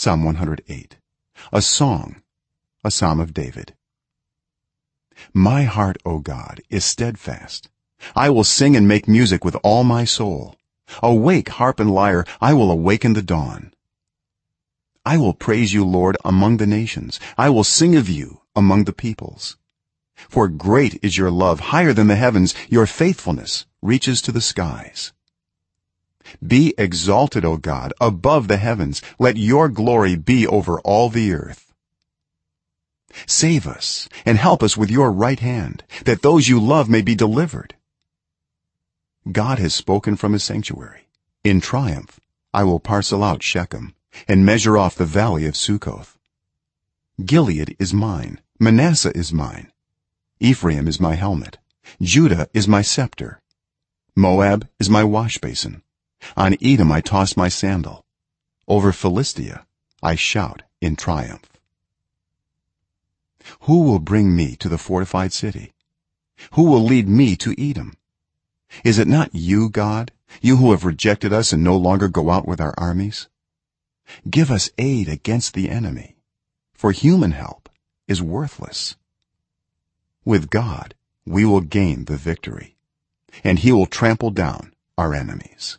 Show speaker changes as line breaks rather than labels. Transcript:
psalm 108 a song a psalm of david. My heart o god is steadfast. I will sing and make music with all my soul. Awake harp and lyre i will awaken the dawn. I will praise you lord among the nations. I will sing of you among the peoples. For great is your love higher than the heavens. Your faithfulness reaches to the skies be exalted o god above the heavens. Let your glory be over all the earth. Save us and help us with your right hand that those you love may be delivered. God has spoken from his sanctuary. In triumph i will parcel out shechem and measure off the valley of succoth. Gilead is mine. Manasseh is mine. Ephraim is my helmet. Judah is my scepter. Moab is my washbasin on edom i toss my sandal. Over philistia i shout in triumph. Who will bring me to the fortified city? Who will lead me to edom? Is it not you god you who have rejected us and no longer go out with our armies? Give us aid against the enemy for human help is worthless. With god we will gain the victory and he will trample down our enemies